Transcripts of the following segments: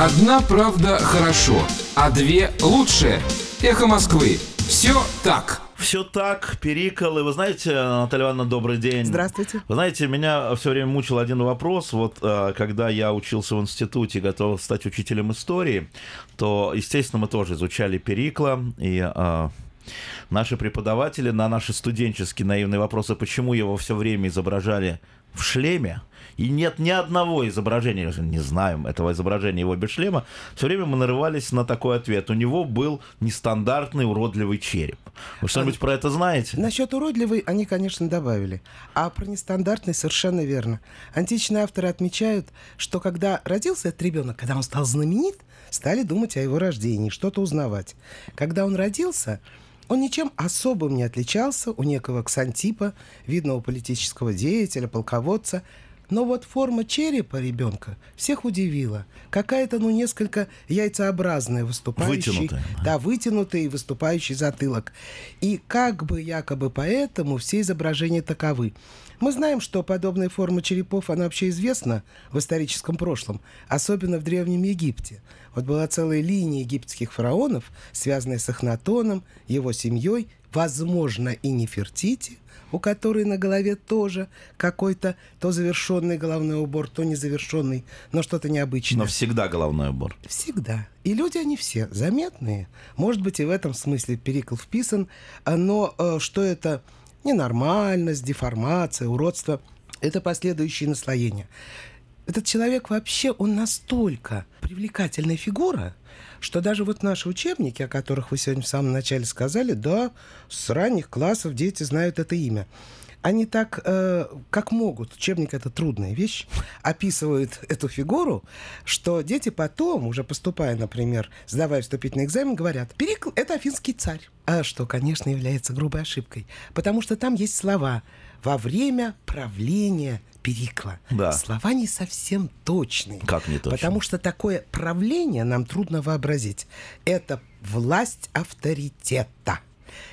Одна правда хорошо, а две лучше. Эхо Москвы. Все так. Все так, Перикол. И вы знаете, Наталья Ивановна, добрый день. Здравствуйте. Вы знаете, меня все время мучил один вопрос. Вот э, когда я учился в институте, готов стать учителем истории, то, естественно, мы тоже изучали Перикла. И э, наши преподаватели на наши студенческие наивные вопросы, почему его все время изображали в шлеме, и нет ни одного изображения, не знаем этого изображения его без шлема, все время мы нарывались на такой ответ. У него был нестандартный уродливый череп. Вы что-нибудь а, про это знаете? Насчет уродливый они, конечно, добавили. А про нестандартный совершенно верно. Античные авторы отмечают, что когда родился этот ребенок, когда он стал знаменит, стали думать о его рождении, что-то узнавать. Когда он родился, он ничем особым не отличался у некого Ксантипа, видного политического деятеля, полководца, но вот форма черепа ребенка всех удивила. Какая-то, ну, несколько яйцеобразная, выступающая. Вытянутая. Да, вытянутый и выступающий затылок. И как бы якобы поэтому все изображения таковы. Мы знаем, что подобная форма черепов, она вообще известна в историческом прошлом, особенно в Древнем Египте. Вот была целая линия египетских фараонов, связанная с Эхнатоном, его семьей, возможно, и Нефертити, у которой на голове тоже какой-то то завершенный головной убор, то незавершенный, но что-то необычное. Но всегда головной убор. Всегда. И люди, они все заметные. Может быть, и в этом смысле Перикл вписан, но э, что это ненормальность, деформация, уродство – это последующие наслоения. Этот человек вообще, он настолько привлекательная фигура, что даже вот наши учебники, о которых вы сегодня в самом начале сказали, да, с ранних классов дети знают это имя. Они так, э, как могут, учебник это трудная вещь, описывают эту фигуру, что дети потом, уже поступая, например, сдавая вступительный экзамен, говорят, Перикл — это афинский царь. А что, конечно, является грубой ошибкой, потому что там есть слова «во время правления Перикла». Да. Слова не совсем точные. Как не точно? Потому что такое правление нам трудно вообразить. Это власть авторитета.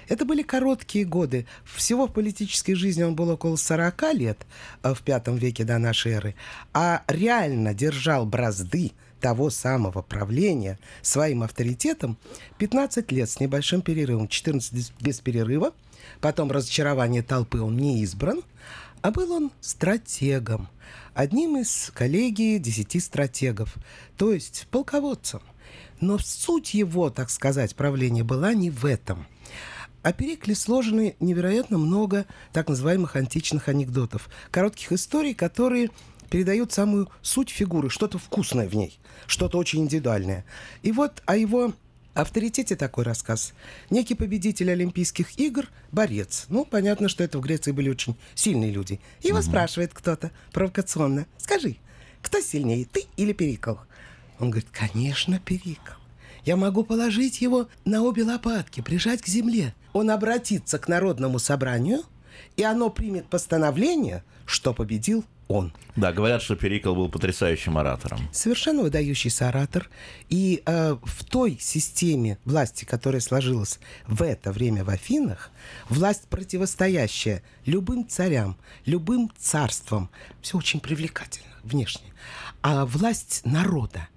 Это были короткие годы. Всего в политической жизни он был около 40 лет э, в пятом веке до нашей эры, а реально держал бразды того самого правления своим авторитетом 15 лет с небольшим перерывом, 14 без перерыва, потом разочарование толпы он не избран, а был он стратегом, одним из коллегии десяти стратегов, то есть полководцем. Но суть его, так сказать, правления была не в этом – о Перикле сложены невероятно много так называемых античных анекдотов, коротких историй, которые передают самую суть фигуры, что-то вкусное в ней, что-то очень индивидуальное. И вот о его авторитете такой рассказ. Некий победитель Олимпийских игр, борец. Ну, понятно, что это в Греции были очень сильные люди. Его угу. спрашивает кто-то провокационно. Скажи, кто сильнее, ты или Перикл? Он говорит, конечно, Перикл. Я могу положить его на обе лопатки, прижать к земле. Он обратится к народному собранию, и оно примет постановление, что победил он. Да, говорят, что Перикл был потрясающим оратором. Совершенно выдающийся оратор. И э, в той системе власти, которая сложилась в это время в Афинах, власть противостоящая любым царям, любым царствам, все очень привлекательно внешне. А власть народа,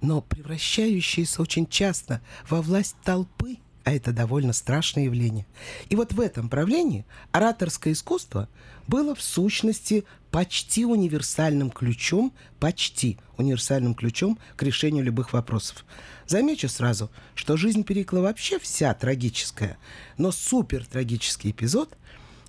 но превращающаяся очень часто во власть толпы, а это довольно страшное явление. И вот в этом правлении ораторское искусство было в сущности почти универсальным ключом, почти универсальным ключом к решению любых вопросов. Замечу сразу, что жизнь Перикла вообще вся трагическая, но супер трагический эпизод,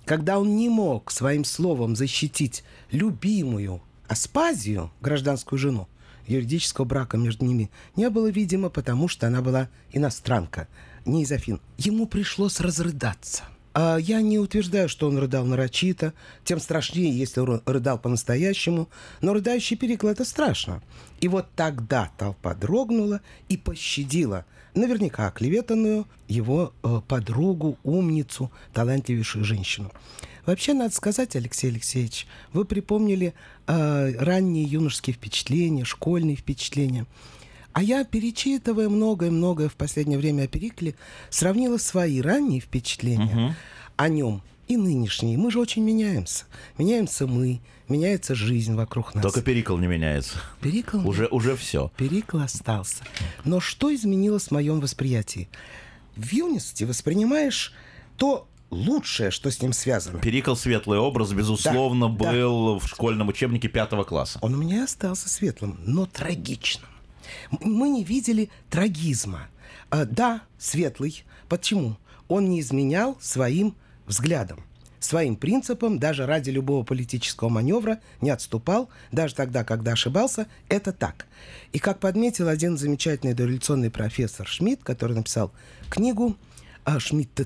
когда он не мог своим словом защитить любимую Аспазию, гражданскую жену, юридического брака между ними не было, видимо, потому что она была иностранка, не из Афин. Ему пришлось разрыдаться. А я не утверждаю, что он рыдал нарочито, тем страшнее, если он рыдал по-настоящему, но рыдающий переклад это страшно. И вот тогда толпа дрогнула и пощадила наверняка оклеветанную его э, подругу, умницу, талантливейшую женщину. Вообще, надо сказать, Алексей Алексеевич, вы припомнили э, ранние юношеские впечатления, школьные впечатления. А я, перечитывая многое-многое в последнее время о Перикле, сравнила свои ранние впечатления угу. о нем и нынешние. Мы же очень меняемся. Меняемся мы, меняется жизнь вокруг нас. Только Перикл не меняется. Перикл Уже, уже все. Перикл остался. Но что изменилось в моем восприятии? В юности воспринимаешь то лучшее, что с ним связано. Перикл светлый образ, безусловно, Да, да. был в школьном учебнике пятого класса. Он у меня остался светлым, но трагичным. Мы не видели трагизма. А, да, светлый. Почему? Он не изменял своим взглядам, своим принципам, даже ради любого политического маневра не отступал, даже тогда, когда ошибался. Это так. И как подметил один замечательный дореволюционный профессор Шмидт, который написал книгу а, Шмидт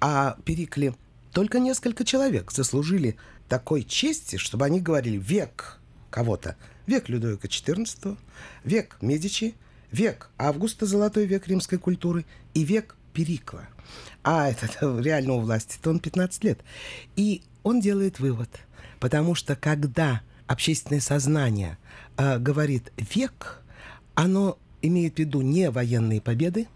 о Перикле, только несколько человек заслужили такой чести, чтобы они говорили «век кого-то». Век Людовика XIV, век Медичи, век Августа, золотой век римской культуры, и век Перикла. А этот реально у власти, то он 15 лет. И он делает вывод, потому что когда общественное сознание э, говорит «век», оно имеет в виду не военные победы,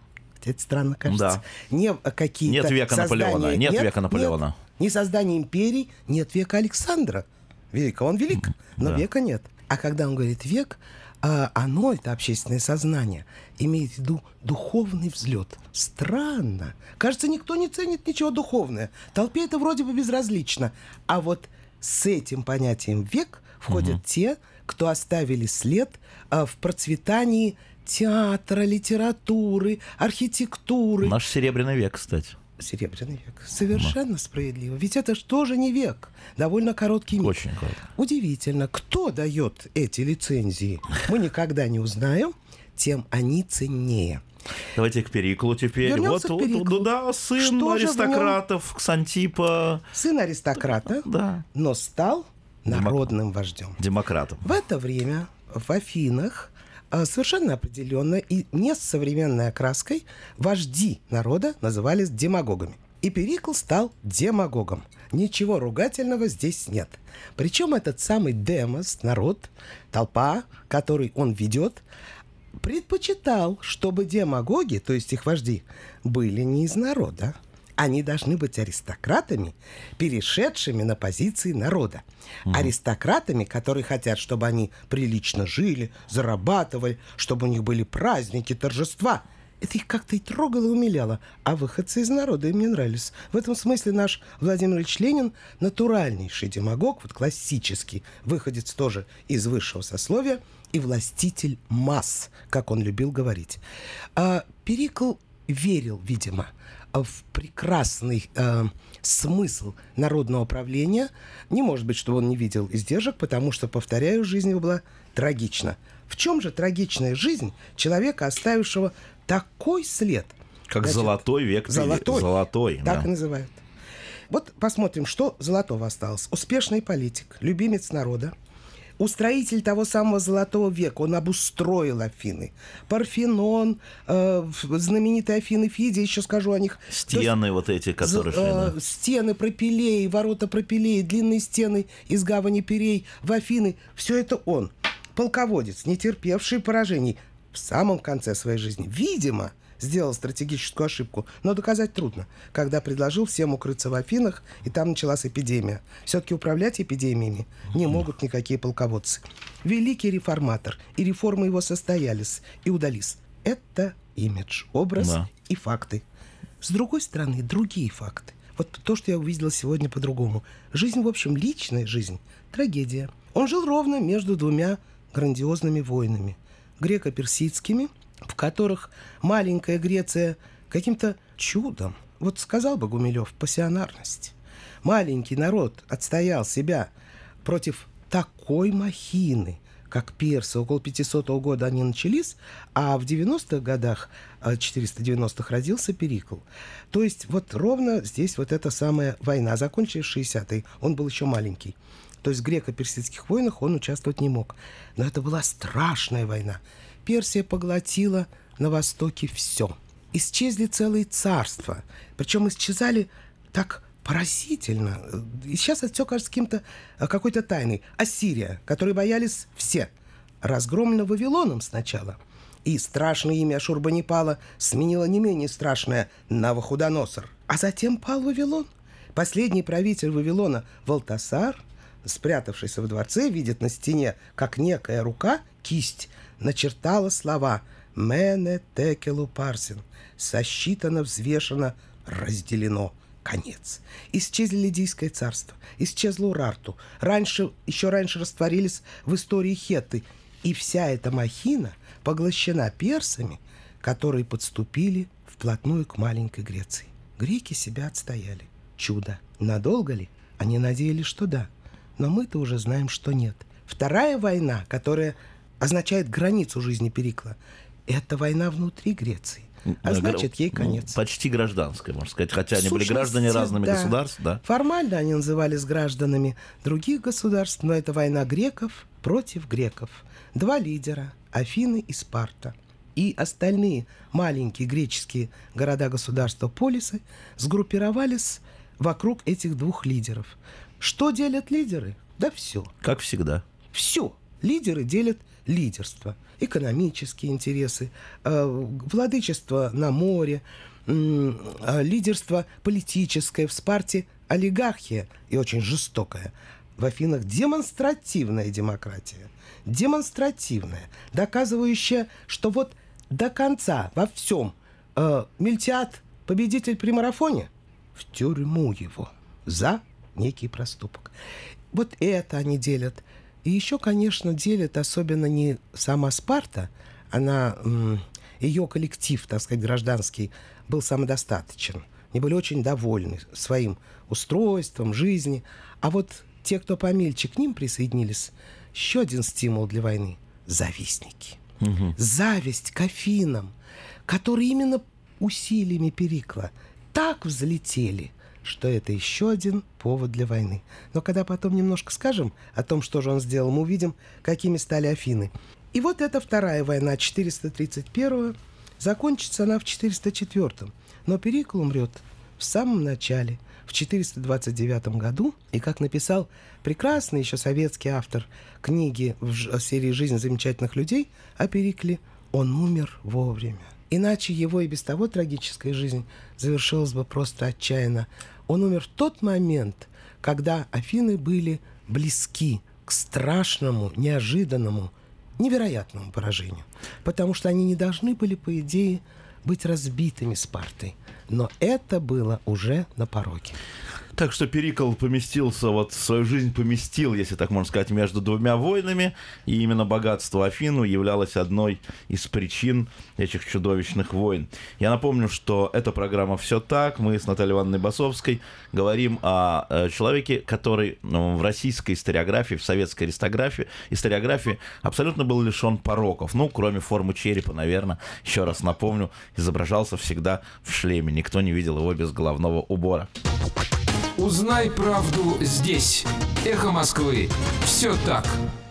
это странно кажется, не э, какие-то Нет века создания- Наполеона, нет века Наполеона. не создание империй, нет века Александра Великого. Он велик, но да. века нет. А когда он говорит век, а, оно, это общественное сознание, имеет в виду духовный взлет. Странно. Кажется, никто не ценит ничего духовное. Толпе это вроде бы безразлично. А вот с этим понятием век входят те, кто оставили след а, в процветании театра, литературы, архитектуры. Наш серебряный век, кстати. Серебряный век. Совершенно справедливо. Ведь это же тоже не век. Довольно короткий миг. Очень коротко. Удивительно, кто дает эти лицензии, мы никогда не узнаем, тем они ценнее. Давайте к Периклу теперь. Вернемся вот, к вот, Периклу. ну да, сын Что же в нем- аристократов, Ксантипа, Сын аристократа, да, но стал народным вождем. демократом. В это время в Афинах совершенно определенно и не с современной окраской вожди народа назывались демагогами. И Перикл стал демагогом. Ничего ругательного здесь нет. Причем этот самый демос, народ, толпа, который он ведет, предпочитал, чтобы демагоги, то есть их вожди, были не из народа. Они должны быть аристократами, перешедшими на позиции народа. Аристократами, которые хотят, чтобы они прилично жили, зарабатывали, чтобы у них были праздники, торжества. Это их как-то и трогало, и умиляло. А выходцы из народа им не нравились. В этом смысле наш Владимир Ильич Ленин натуральнейший демагог, вот классический, выходец тоже из высшего сословия и властитель масс, как он любил говорить. А Перикл верил, видимо, в прекрасный э, смысл народного правления. Не может быть, что он не видел издержек, потому что, повторяю, жизнь его была трагична. В чем же трагичная жизнь человека, оставившего такой след? Как Значит, золотой век. Золотой. Золотой, Так да. и называют. Вот посмотрим, что Золотого осталось. Успешный политик, любимец народа, устроитель того самого Золотого века. Он обустроил Афины. Парфенон, э, знаменитые Афины Фидия, еще скажу о них. То есть, Стены вот эти, которые шли, э, да. стены пропилей, ворота пропилей, длинные стены из гавани Перей в Афины. Все это он. Полководец, не терпевший поражений в самом конце своей жизни. Видимо, сделал стратегическую ошибку, но доказать трудно, когда предложил всем укрыться в Афинах, и там началась эпидемия. Все-таки управлять эпидемиями не могут никакие полководцы. Великий реформатор, и реформы его состоялись и удались. Это имидж, образ Да. и факты. С другой стороны, другие факты. Вот то, что я увидела сегодня по-другому. Жизнь, в общем, личная жизнь, трагедия. Он жил ровно между двумя грандиозными войнами. Греко-персидскими, в которых маленькая Греция каким-то чудом, вот сказал бы Гумилев, пассионарность. Маленький народ отстоял себя против такой махины, как персы. Около 500 года они начались, а в 90-х годах, э, 490-х, родился Перикл. То есть вот ровно здесь вот эта самая война, закончилась в 60-е, он был еще маленький. То есть в греко-персидских войнах он участвовать не мог. Но это была страшная война. Персия поглотила на Востоке все. Исчезли целые царства. Причем исчезали так поразительно. И сейчас это все кажется каким-то, э, какой-то тайной. Ассирия, которой боялись все. Разгромлена Вавилоном сначала. И страшное имя Ашурбанипала сменило не менее страшное Навуходоносор. А затем пал Вавилон. Последний правитель Вавилона Валтасар, спрятавшийся во дворце, видит на стене, как некая рука, кисть, начертала слова «Мене текелу парсин» — «Сосчитано, взвешено, разделено». Конец. Исчезли Лидийское царство, исчезло Урарту. Раньше, еще раньше растворились в истории хетты. И вся эта махина поглощена персами, которые подступили вплотную к маленькой Греции. Греки себя отстояли. Чудо. Надолго ли? Они надеялись, что да. Но мы-то уже знаем, что нет. Вторая война, которая означает границу жизни Перикла, это война внутри Греции. А значит, ей конец. Ну, почти гражданская, можно сказать. Хотя они были граждане разными да. государств, да. Формально они назывались гражданами других государств, но это война греков против греков. Два лидера – Афины и Спарта. И остальные маленькие греческие города-государства полисы сгруппировались вокруг этих двух лидеров. Что делят лидеры? Да все. Как всегда. Все. Лидеры делят лидерство, экономические интересы, э, владычество на море, э, лидерство политическое в Спарте, олигархия и очень жестокая. В Афинах демонстративная демократия. Демонстративная, доказывающая, что вот до конца во всем э, Мельтиад победитель при марафоне в тюрьму его за некий проступок. Вот это они делят. И еще, конечно, делит особенно не сама Спарта, она, ее коллектив, так сказать, гражданский, был самодостаточен. Они были очень довольны своим устройством, жизни. А вот те, кто помельче к ним присоединились, еще один стимул для войны – завистники. Угу. Зависть к Афинам, которые именно усилиями Перикла так взлетели, что это еще один повод для войны. Но когда потом немножко скажем о том, что же он сделал, мы увидим, какими стали Афины. И вот эта вторая война 431 закончится она в 404 но Перикл умрет в самом начале, в 429 году, и, как написал прекрасный еще советский автор книги в серии «Жизнь замечательных людей» о Перикле, он умер вовремя. Иначе его и без того трагическая жизнь завершилась бы просто отчаянно. Он умер в тот момент, когда Афины были близки к страшному, неожиданному, невероятному поражению. Потому что они не должны были, по идее, быть разбитыми Спартой. Но это было уже на пороге. Так что Перикл поместился, вот свою жизнь поместил, если так можно сказать, между двумя войнами, и именно богатство Афину являлось одной из причин этих чудовищных войн. Я напомню, что эта программа «Все так». Мы с Натальей Ивановной Басовской говорим о э, человеке, который ну, в российской историографии, в советской аристографии, историографии абсолютно был лишен пороков. Ну, кроме формы черепа, наверное, еще раз напомню, изображался всегда в шлеме. Никто не видел его без головного убора. Узнай правду здесь. Эхо Москвы. Все так.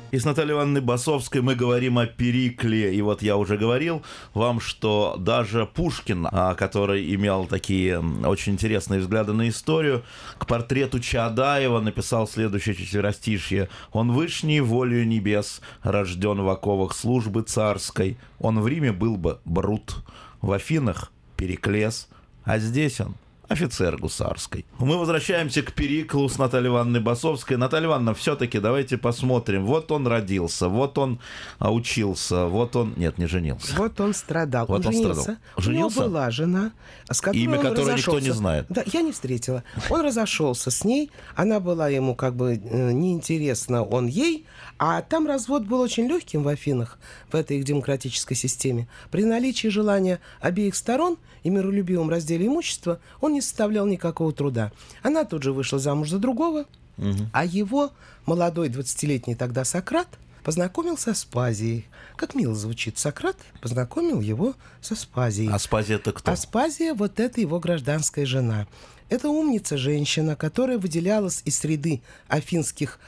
И с Натальей Ивановной Басовской мы говорим о Перикле. И вот я уже говорил вам, что даже Пушкин, а, который имел такие очень интересные взгляды на историю, к портрету Чаадаева написал следующее четверостишье. «Он вышний волею небес, рожден в оковах службы царской. Он в Риме был бы Брут, в Афинах Переклес, а здесь он офицер гусарской. Мы возвращаемся к Периклу с Натальей Ивановной Басовской. Наталья Ивановна, все-таки давайте посмотрим. Вот он родился, вот он а, учился, вот он... Нет, не женился. Вот он страдал. Вот он, он женился. страдал. Женился? У него была жена, с которой Имя он которой разошелся. никто не знает. Да, я не встретила. Он разошелся с ней, она была ему как бы э, неинтересна, он ей, а там развод был очень легким в Афинах, в этой их демократической системе. При наличии желания обеих сторон и миролюбивом разделе имущества он не составлял никакого труда. Она тут же вышла замуж за другого, угу. а его молодой 20-летний тогда Сократ познакомился с Аспазией. Как мило звучит, Сократ познакомил его с Аспазией. Аспазия это кто? Аспазия – вот это его гражданская жена. Это умница женщина, которая выделялась из среды афинских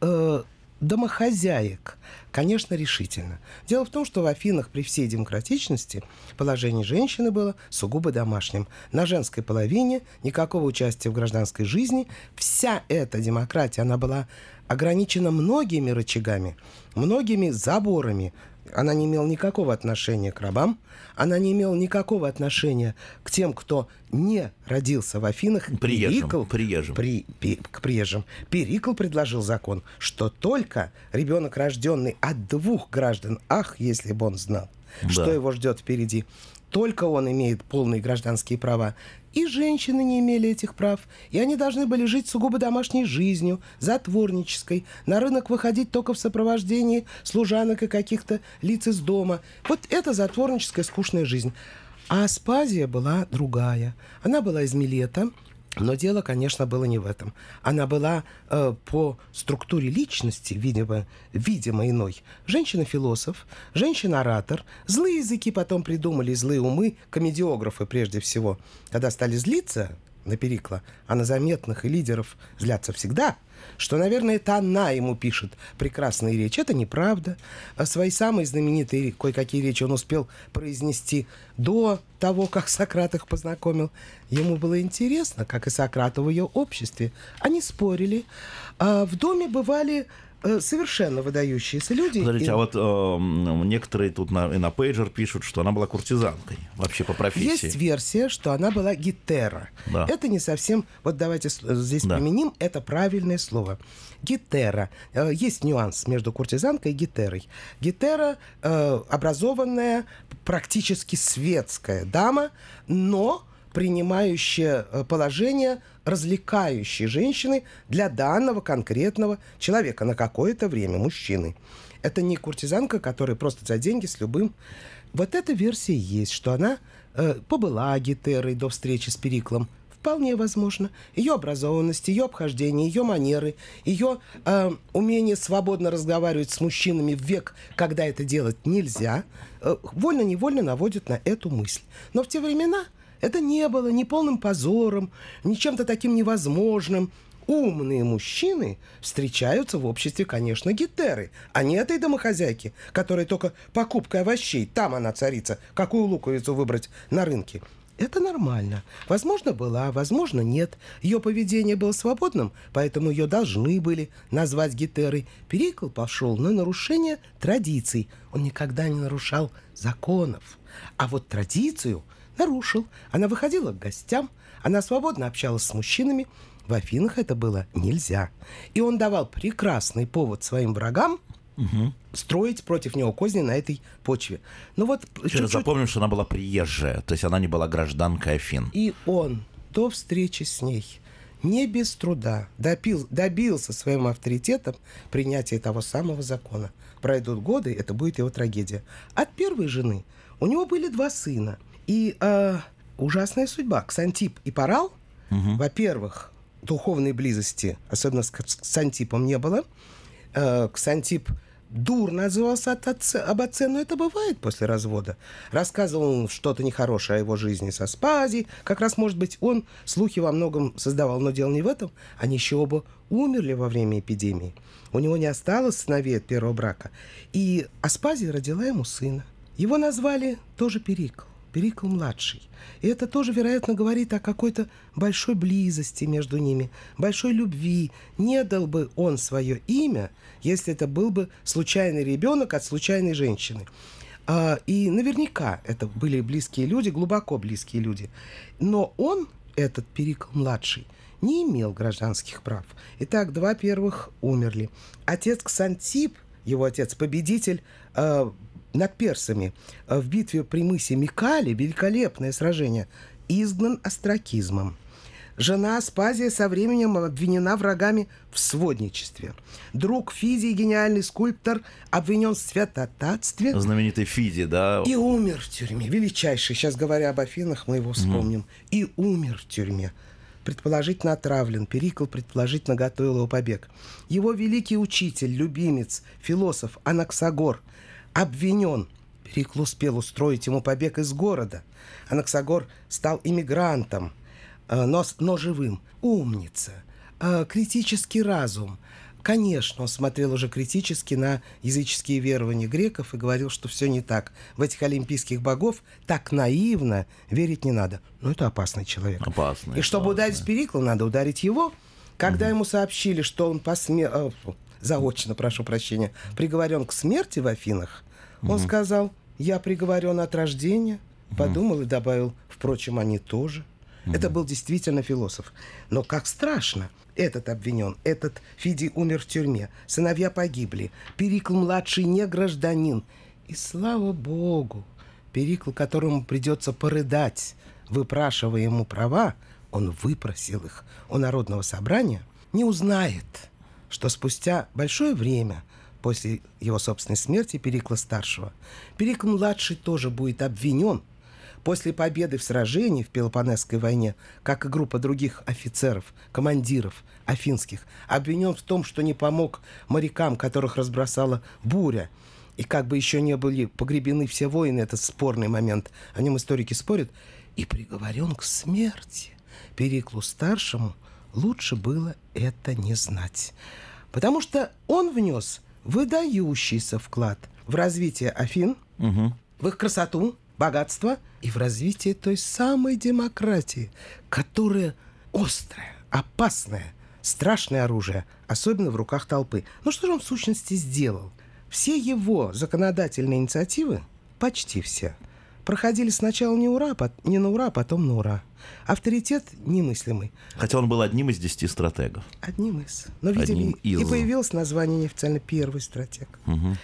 э, домохозяек, конечно, решительно. Дело в том, что в Афинах при всей демократичности положение женщины было сугубо домашним. На женской половине никакого участия в гражданской жизни. Вся эта демократия, она была ограничена многими рычагами, многими заборами, она не имела никакого отношения к рабам, она не имела никакого отношения к тем, кто не родился в Афинах. Приезжим, Перикл, приезжим. При, пи- к приезжим. Перикл предложил закон, что только ребенок, рожденный от двух граждан, ах, если бы он знал, Да. что его ждет впереди, только он имеет полные гражданские права. И женщины не имели этих прав, и они должны были жить сугубо домашней жизнью, затворнической, на рынок выходить только в сопровождении служанок и каких-то лиц из дома. Вот это затворническая скучная жизнь. А Аспазия была другая. Она была из Милета, но дело, конечно, было не в этом. Она была э, по структуре личности, видимо, видимо иной. Женщина-философ, женщина-оратор. Злые языки потом придумали, злые умы, комедиографы прежде всего. Когда стали злиться на Перикла, а на заметных и лидеров злятся всегда, что, наверное, это она ему пишет прекрасные речи. Это неправда. А Свои самые знаменитые кое-какие речи он успел произнести до того, как Сократ их познакомил. Ему было интересно, как и Сократу в ее обществе. Они спорили. А в доме бывали совершенно выдающиеся люди. Подождите, И- а вот э, некоторые тут на, и на пейджер пишут, что она была куртизанкой вообще по профессии. Есть версия, что она была гетера. Да. Это не совсем... Вот давайте с- здесь Да. применим это правильное слово. Гетера. Э, Есть нюанс между куртизанкой и гетерой. Гетера э, образованная, практически светская дама, но принимающая э, положение развлекающей женщины для данного конкретного человека на какое-то время, мужчины. Это не куртизанка, которая просто за деньги с любым. Вот эта версия есть, что она э, побыла гетерой до встречи с Периклом. Вполне возможно. Ее образованность, ее обхождение, ее манеры, ее э, умение свободно разговаривать с мужчинами в век, когда это делать нельзя, э, вольно-невольно наводит на эту мысль. Но в те времена это не было ни полным позором, ни чем-то таким невозможным. Умные мужчины встречаются в обществе, конечно, гетеры, а не этой домохозяйки, которая только покупкой овощей, там она царица, какую луковицу выбрать на рынке. Это нормально. Возможно, была, возможно, нет. Ее поведение было свободным, поэтому ее должны были назвать гетерой. Перикл пошел на нарушение традиций. Он никогда не нарушал законов. А вот традицию нарушил. Она выходила к гостям, она свободно общалась с мужчинами. В Афинах это было нельзя. И он давал прекрасный повод своим врагам строить против него козни на этой почве. Ну вот чуть-чуть запомним, что она была приезжая, то есть она не была гражданкой Афин. и он до встречи с ней не без труда допил, добился своим авторитетом принятия того самого закона. Пройдут годы, это будет его трагедия. От первой жены у него были два сына. И э, ужасная судьба. Ксантип и Парал, во-первых, духовной близости, особенно с Кс- Ксантипом, не было. Э, Ксантип дурно отзывался от отца, об отце, но это бывает после развода. Рассказывал он что-то нехорошее о его жизни со Спази. Как раз, может быть, он слухи во многом создавал, но дело не в этом. Они еще оба умерли во время эпидемии. У него не осталось сыновей от первого брака. И Аспазия родила ему сына. Его назвали тоже Перикл. Перикл младший. И это тоже, вероятно, говорит о какой-то большой близости между ними, большой любви. Не дал бы он свое имя, если это был бы случайный ребенок от случайной женщины. А, и наверняка это были близкие люди, глубоко близкие люди. Но он, этот Перикл младший, не имел гражданских прав. Итак, два первых умерли. Отец Ксантип, его отец, победитель э, над персами э, в битве при мысе Микали, великолепное сражение, изгнан остракизмом. Жена Аспазия со временем обвинена врагами в сводничестве. Друг Физий, гениальный скульптор, обвинен в святотатстве Знаменитый Фиди, да? и умер в тюрьме. Величайший. Сейчас говоря об Афинах, мы его вспомним. И умер в тюрьме. Предположительно отравлен. Перикл предположительно готовил его побег. Его великий учитель, любимец, философ Анаксагор обвинен. Перикл успел устроить ему побег из города. Анаксагор стал иммигрантом, э, но, но живым. Умница. Э, Критический разум. Конечно, он смотрел уже критически на языческие верования греков и говорил, что все не так. В этих олимпийских богов так наивно верить не надо. Но это опасный человек. Опасный, И чтобы опасный. ударить Перикла, надо ударить его. Когда ему сообщили, что он посме... заочно, прошу прощения, приговорен к смерти в Афинах, Он сказал, я приговорен от рождения. Подумал и добавил, впрочем, они тоже. Это был действительно философ. Но как страшно. Этот обвинен, этот Фиди умер в тюрьме, сыновья погибли, Перикл-младший не гражданин. И слава богу, Перикл, которому придется порыдать, выпрашивая ему права, он выпросил их у Народного собрания, не узнает, что спустя большое время после его собственной смерти Перикла-старшего, Перикл-младший тоже будет обвинен – После победы в сражении в Пелопонесской войне, как и группа других офицеров, командиров афинских, обвинен в том, что не помог морякам, которых разбросала буря, и как бы еще не были погребены все воины, это спорный момент, о нем историки спорят, и приговорен к смерти. Периклу старшему лучше было это не знать. Потому что он внес выдающийся вклад в развитие Афин, угу. в их красоту, богатство и в развитии той самой демократии, которая острая, опасная, страшное оружие, особенно в руках толпы. Ну что же он в сущности сделал? Все его законодательные инициативы, почти все, проходили сначала не, ура, не на ура, а потом на ура. Авторитет немыслимый. Хотя он был одним из десяти стратегов. Одним из. Но, видимо, из... и появилось название неофициально первый стратег. Угу.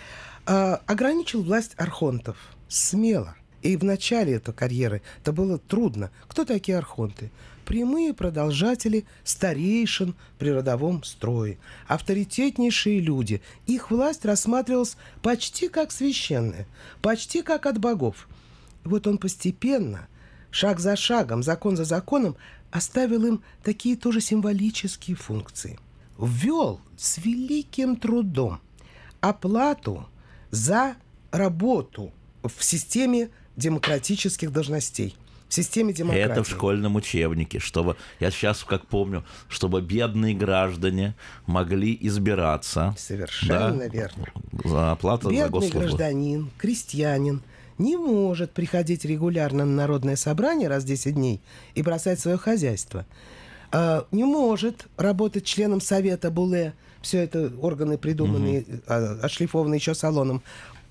А, ограничил власть архонтов. Смело. И в начале этой карьеры это было трудно. Кто такие архонты? Прямые продолжатели старейшин при родовом строе. Авторитетнейшие люди. Их власть рассматривалась почти как священная, почти как от богов. И вот он постепенно, шаг за шагом, закон за законом, оставил им такие тоже символические функции. Ввел с великим трудом оплату за работу в системе демократических должностей в системе демократии. Это в школьном учебнике, чтобы, я сейчас как помню, чтобы бедные граждане могли избираться. Совершенно да, верно. За оплату Бедный за госслужбу. гражданин, крестьянин не может приходить регулярно на народное собрание раз в 10 дней и бросать свое хозяйство. А, не может работать членом совета Буле. Все это органы придуманные, угу. отшлифованные еще салоном.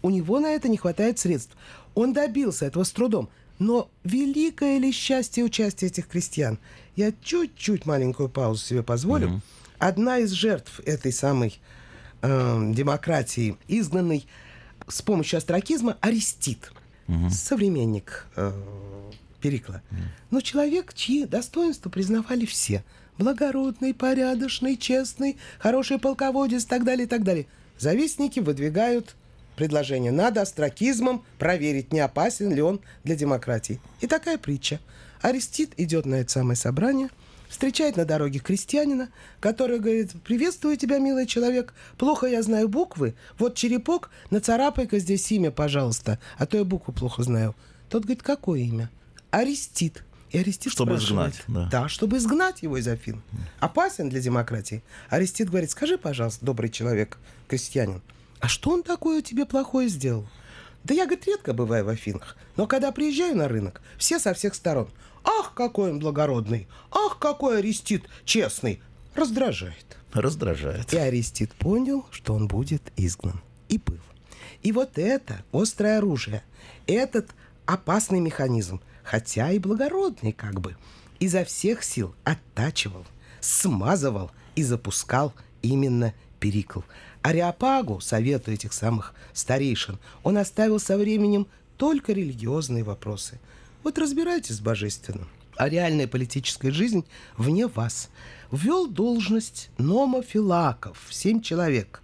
У него на это не хватает средств. Он добился этого с трудом. Но великое ли счастье участия этих крестьян? Я чуть-чуть маленькую паузу себе позволю. Mm-hmm. Одна из жертв этой самой э, демократии, изгнанный с помощью астракизма, Арестит, mm-hmm. современник э, Перикла. Mm-hmm. Но человек, чьи достоинства признавали все. Благородный, порядочный, честный, хороший полководец и так далее, и так далее. Завистники выдвигают предложение. Надо астракизмом проверить, не опасен ли он для демократии. И такая притча. Арестит идет на это самое собрание, встречает на дороге крестьянина, который говорит, приветствую тебя, милый человек, плохо я знаю буквы, вот черепок, нацарапай-ка здесь имя, пожалуйста, а то я букву плохо знаю. Тот говорит, какое имя? Арестит. И Арестит чтобы изгнать. Да. да, чтобы изгнать его из Афин. Опасен для демократии. Арестит говорит, скажи, пожалуйста, добрый человек, крестьянин, а что он такое тебе плохое сделал? Да я, говорит, редко бываю в Афинах, но когда приезжаю на рынок, все со всех сторон. Ах, какой он благородный! Ах, какой Арестит честный! Раздражает. Раздражает. И Арестит понял, что он будет изгнан. И был. И вот это острое оружие, этот опасный механизм, хотя и благородный как бы, изо всех сил оттачивал, смазывал и запускал именно Перикл. Ариапагу, совету этих самых старейшин, он оставил со временем только религиозные вопросы. Вот разбирайтесь с божественным. А реальная политическая жизнь вне вас. Ввел должность номофилаков, семь человек.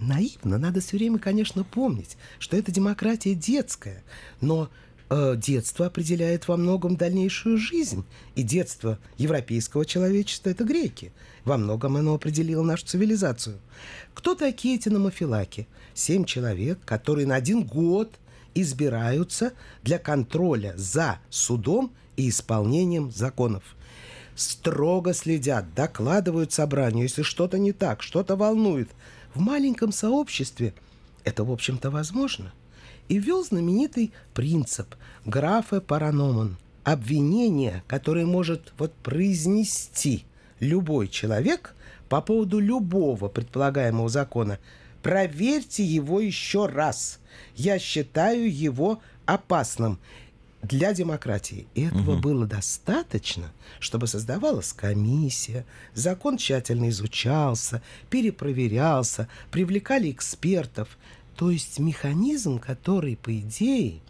Наивно, надо все время, конечно, помнить, что это демократия детская, но э, детство определяет во многом дальнейшую жизнь. И детство европейского человечества – это греки. Во многом оно определило нашу цивилизацию. Кто такие эти номофилаки? Семь человек, которые на один год избираются для контроля за судом и исполнением законов. Строго следят, докладывают собранию, если что-то не так, что-то волнует. В маленьком сообществе это, в общем-то, возможно – и ввел знаменитый принцип графа параномон. Обвинение, которое может вот произнести любой человек по поводу любого предполагаемого закона, Проверьте его еще раз. Я считаю его опасным для демократии. И этого угу. было достаточно, чтобы создавалась комиссия, закон тщательно изучался, перепроверялся, привлекали экспертов. То есть механизм, который, по идее,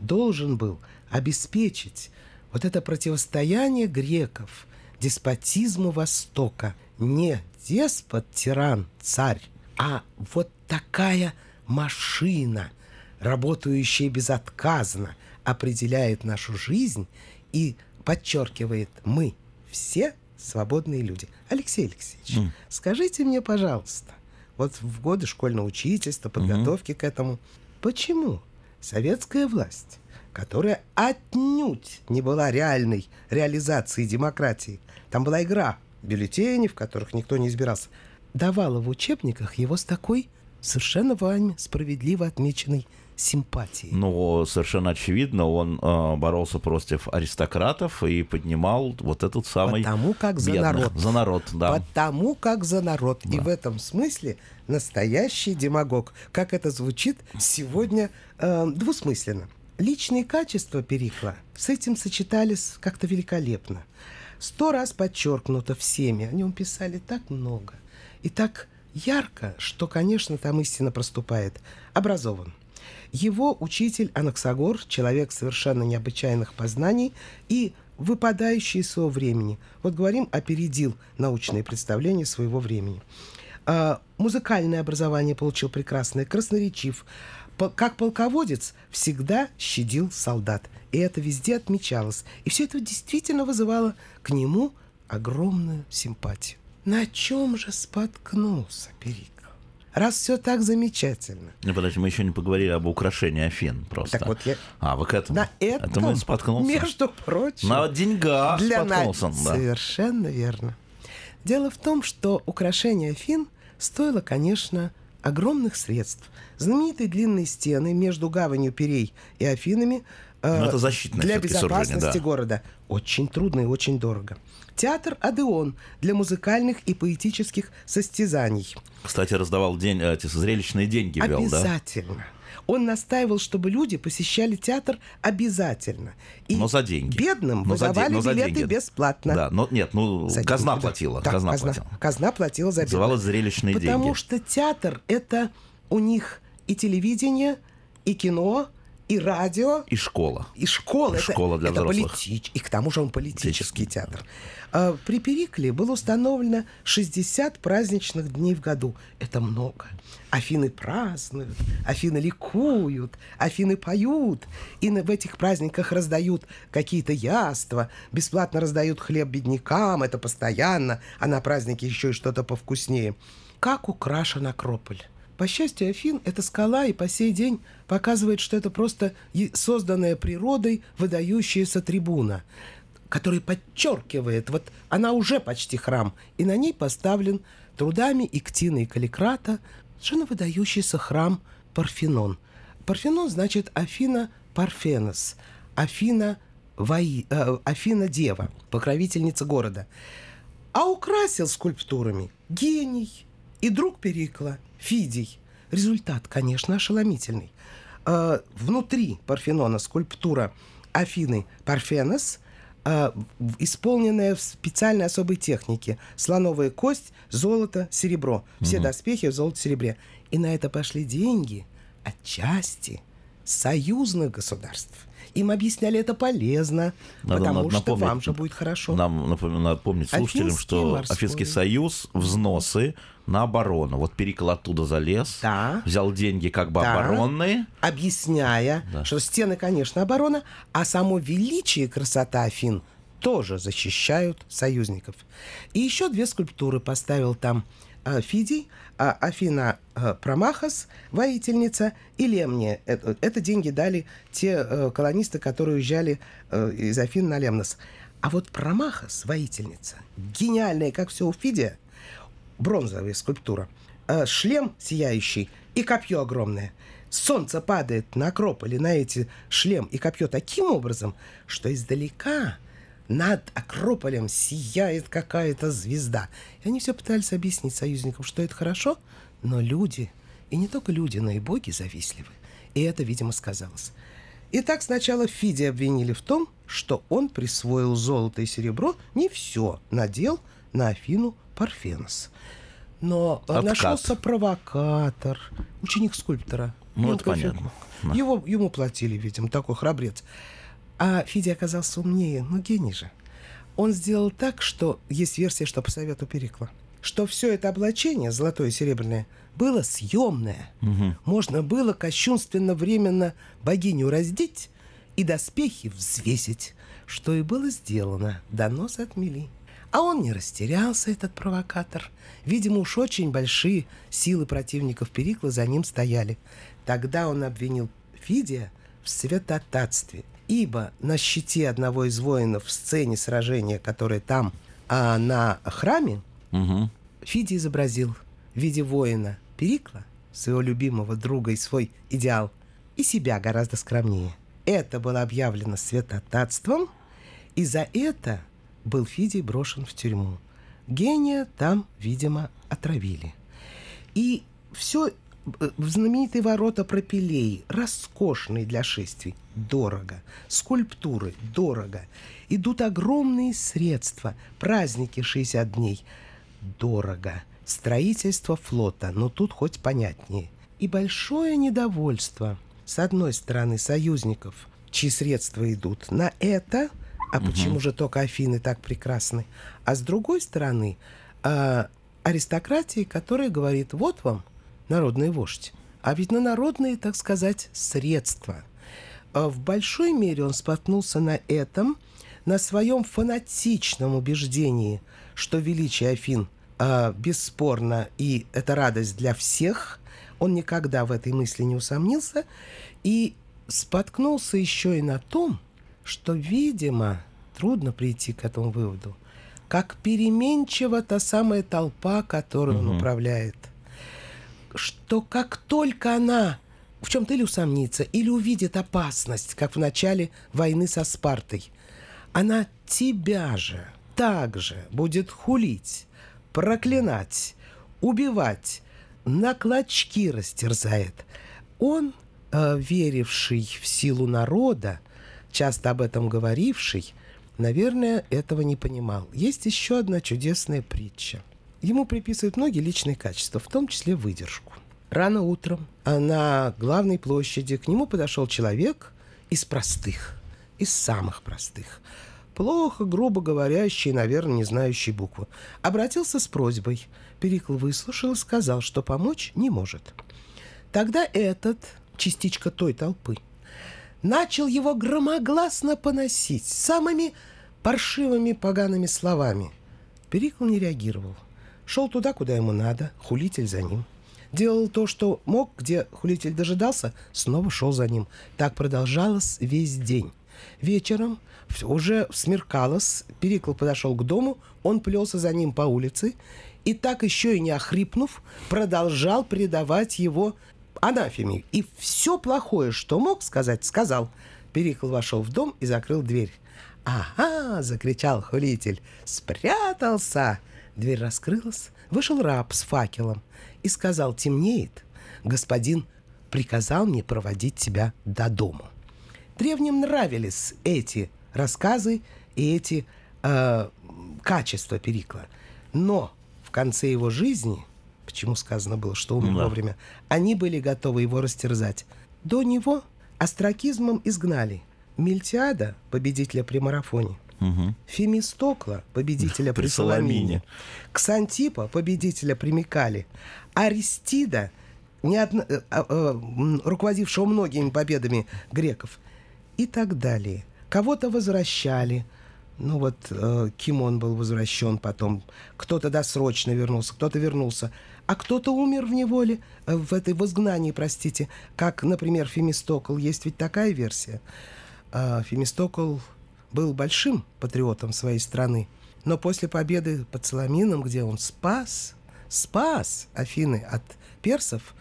должен был обеспечить вот это противостояние греков деспотизму Востока. Не деспот, тиран, царь, а вот такая машина, работающая безотказно, определяет нашу жизнь и подчеркивает мы все свободные люди. Алексей Алексеевич, mm. скажите мне, пожалуйста, вот в годы школьного учительства, подготовки mm-hmm. к этому, почему советская власть, которая отнюдь не была реальной реализацией демократии, там была игра бюллетеней, в которых никто не избирался, давала в учебниках его с такой совершенно вами справедливо отмеченной симпатией. Ну, совершенно очевидно, он э, боролся против аристократов и поднимал вот этот самый... Потому как за бедных. народ. За народ, да. Потому как за народ. Да. И в этом смысле настоящий демагог. Как это звучит сегодня э, двусмысленно. Личные качества Перикла с этим сочетались как-то великолепно. Сто раз подчеркнуто всеми. О нем писали так много. И так ярко, что, конечно, там истина проступает. Образован. Его учитель Анаксагор, человек совершенно необычайных познаний и выпадающий из своего времени. Вот говорим, опередил научные представления своего времени. А, музыкальное образование получил прекрасное, красноречив. Как полководец всегда щадил солдат. И это везде отмечалось. И все это действительно вызывало к нему огромную симпатию. На чем же споткнулся Перик? Раз все так замечательно. Ну, подожди, мы еще не поговорили об украшении Афин просто. Так вот я... А, вы к этому? На этом, это мы споткнулся. между прочим... На деньгах для споткнулся. На... Да. Совершенно верно. Дело в том, что украшение Афин стоило, конечно, огромных средств. Знаменитые длинные стены между гаванью Перей и Афинами э, это защитное для безопасности да. города очень трудно и очень дорого театр «Адеон» для музыкальных и поэтических состязаний. Кстати, раздавал день, эти зрелищные деньги вел, Обязательно. Да? Он настаивал, чтобы люди посещали театр обязательно. И но за деньги. Бедным но выдавали за, но билеты деньги. бесплатно. Да, но нет, ну за казна деньги, платила. Да, казна, казна, платила. казна платила за билеты. Называлось зрелищные Потому деньги. Потому что театр это у них и телевидение, и кино, и радио. И школа. И школа. И это, школа для это взрослых. Политич, и к тому же он политический театр. А, при Перикле было установлено 60 праздничных дней в году. Это много. Афины празднуют, Афины ликуют, Афины поют. И в этих праздниках раздают какие-то яства, бесплатно раздают хлеб беднякам, это постоянно, а на празднике еще и что-то повкуснее. Как украшен Акрополь. По счастью, Афин — это скала, и по сей день показывает, что это просто созданная природой выдающаяся трибуна, которая подчеркивает, вот она уже почти храм, и на ней поставлен трудами Иктина и Каликрата совершенно выдающийся храм Парфенон. Парфенон значит Афина Парфенос, Афина, Вои, э, Афина Дева, покровительница города. А украсил скульптурами гений и друг Перикла – Фидий. Результат, конечно, ошеломительный. Э, внутри Парфенона скульптура Афины Парфенос, э, исполненная в специальной особой технике. Слоновая кость, золото, серебро. Все угу. доспехи в золото-серебре. И на это пошли деньги отчасти союзных государств. Им объясняли это полезно, надо, потому надо что вам же будет хорошо. Нам напомнить слушателям, Афинский что морской. Афинский союз взносы на оборону. Вот Перикл оттуда залез, да. взял деньги как бы да. оборонные. Объясняя, да. что стены, конечно, оборона, а само величие и красота Афин тоже защищают союзников. И еще две скульптуры поставил там Фидий, а Афина а, Промахас, воительница, и Лемния. Это, это деньги дали те э, колонисты, которые уезжали э, из Афин на Лемнос. А вот Промахас, воительница, гениальная, как все у Фидия, бронзовая скульптура, э, шлем сияющий и копье огромное. Солнце падает на Акрополе, на эти шлем и копье таким образом, что издалека над Акрополем сияет какая-то звезда. И они все пытались объяснить союзникам, что это хорошо, но люди И не только люди, но и боги завистливы. И это, видимо, сказалось. Итак, сначала Фиди обвинили в том, что он присвоил золото и серебро, не все надел на Афину Парфенос. Но Откат. нашелся провокатор, ученик скульптора. Ну, это понятно. Его, ему платили, видимо, такой храбрец. А Фиди оказался умнее, ну гений же. Он сделал так, что есть версия, что по совету Перикла, что все это облачение, золотое и серебряное, было съемное. Можно было кощунственно временно богиню раздеть и доспехи взвесить, что и было сделано, донос отмели. А он не растерялся, этот провокатор. Видимо, уж очень большие силы противников Перикла за ним стояли. Тогда он обвинил Фидия в святотатстве, ибо на щите одного из воинов в сцене сражения, которое там, а на храме, Мгм. Фиди изобразил в виде воина Перикла, своего любимого друга и свой идеал, и себя гораздо скромнее. Это было объявлено святотатством, и за это был Фидий брошен в тюрьму. Гения там, видимо, отравили. И все знаменитые ворота пропилей, роскошные для шествий, дорого. Скульптуры, дорого. Идут огромные средства. Праздники 60 дней, дорого. Строительство флота, но тут хоть понятнее. И большое недовольство. С одной стороны, союзников, чьи средства идут на это, а почему же только Афины так прекрасны? А с другой стороны, а, аристократии, которая говорит, вот вам народный вождь, а ведь на народные, так сказать, средства. А в большой мере он споткнулся на этом, на своем фанатичном убеждении, что величие Афин а, бесспорно и это радость для всех. Он никогда в этой мысли не усомнился и споткнулся еще и на том, что, видимо, трудно прийти к этому выводу, как переменчива та самая толпа, которую он управляет. Что как только она в чем-то или усомнится, или увидит опасность, как в начале войны со Спартой, она тебя же также будет хулить, проклинать, убивать, на клочки растерзает. Он, э, веривший в силу народа, часто об этом говоривший, наверное, этого не понимал. Есть еще одна чудесная притча. Ему приписывают многие личные качества, в том числе выдержку. Рано утром а на главной площади к нему подошел человек из простых, из самых простых. Плохо, грубо говорящий, наверное, не знающий буквы. Обратился с просьбой. Перикл выслушал и сказал, что помочь не может. Тогда этот, частичка той толпы, начал его громогласно поносить самыми паршивыми погаными словами. Перикл не реагировал. Шел туда, куда ему надо, хулитель за ним. Делал то, что мог, где хулитель дожидался, снова шел за ним. Так продолжалось весь день. Вечером уже смеркалось, Перикл подошел к дому, он плелся за ним по улице, и так еще и не охрипнув, продолжал предавать его анафеме. И все плохое, что мог сказать, сказал. Перикл вошел в дом и закрыл дверь. «Ага!» — закричал хулитель. «Спрятался!» Дверь раскрылась. Вышел раб с факелом и сказал, «Темнеет. Господин приказал мне проводить тебя до дома». Древним нравились эти рассказы и эти э, качества Перикла. Но в конце его жизни, почему сказано было, что умер Да. вовремя, они были готовы его растерзать. До него астракизмом изгнали Мильтиада, победителя при марафоне, Фемистокла, победителя при Соломине. Ксантипа, победителя при Микале, Аристида, неодно- э, а, э, руководившего многими победами греков, и так далее. Кого-то возвращали. Ну вот э, Кимон был возвращен потом. Кто-то досрочно вернулся, кто-то вернулся. А кто-то умер в неволе, э, в этой в изгнании, простите. Как, например, Фемистокл. Есть ведь такая версия. А, Фемистокл был большим патриотом своей страны. Но после победы под Соломином, где он спас, спас Афины от персов,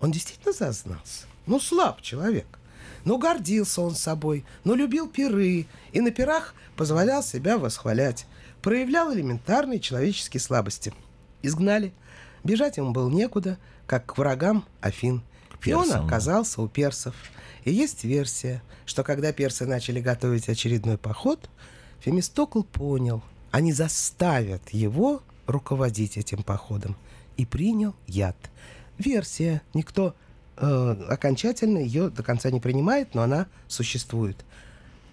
он действительно зазнался. Ну, слаб человек. Но гордился он собой, но любил пиры, и на пирах позволял себя восхвалять. Проявлял элементарные человеческие слабости. Изгнали. Бежать ему было некуда. как к врагам Афин. И он оказался у персов. И есть версия, что когда персы начали готовить очередной поход, Фемистокл понял, они заставят его руководить этим походом. И принял яд. Версия. Никто э, окончательно ее до конца не принимает, но она существует.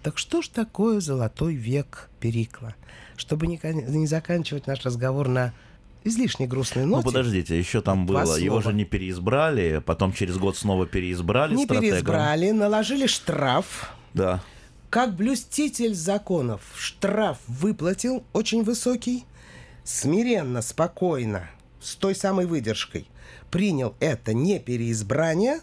Так что ж такое золотой век Перикла? Чтобы не, не заканчивать наш разговор на излишне грустной Ну, ноте. подождите, еще там Два было. Его слова. же не переизбрали, потом через год снова переизбрали Не стратега. переизбрали, наложили штраф. Да. Как блюститель законов штраф выплатил очень высокий, смиренно, спокойно, с той самой выдержкой, принял это не переизбрание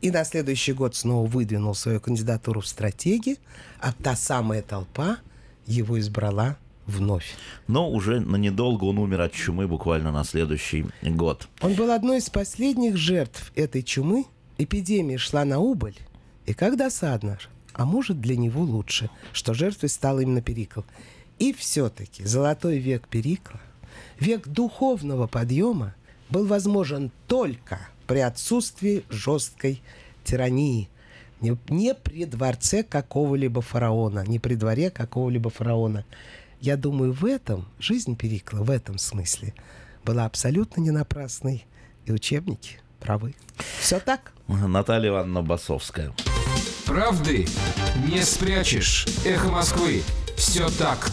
и на следующий год снова выдвинул свою кандидатуру в стратеги, а та самая толпа его избрала вновь. Но уже на недолго он умер от чумы буквально на следующий год. Он был одной из последних жертв этой чумы. Эпидемия шла на убыль. И как досадно, а может для него лучше, что жертвой стал именно Перикл. И все-таки золотой век Перикла, век духовного подъема, был возможен только при отсутствии жесткой тирании. Не, не при дворце какого-либо фараона, не при дворе какого-либо фараона. Я думаю, в этом жизнь Перикла, в этом смысле, была абсолютно не напрасной. И учебники правы. Все так? Наталья Ивановна Басовская. Правды не спрячешь. Эхо Москвы. Все так.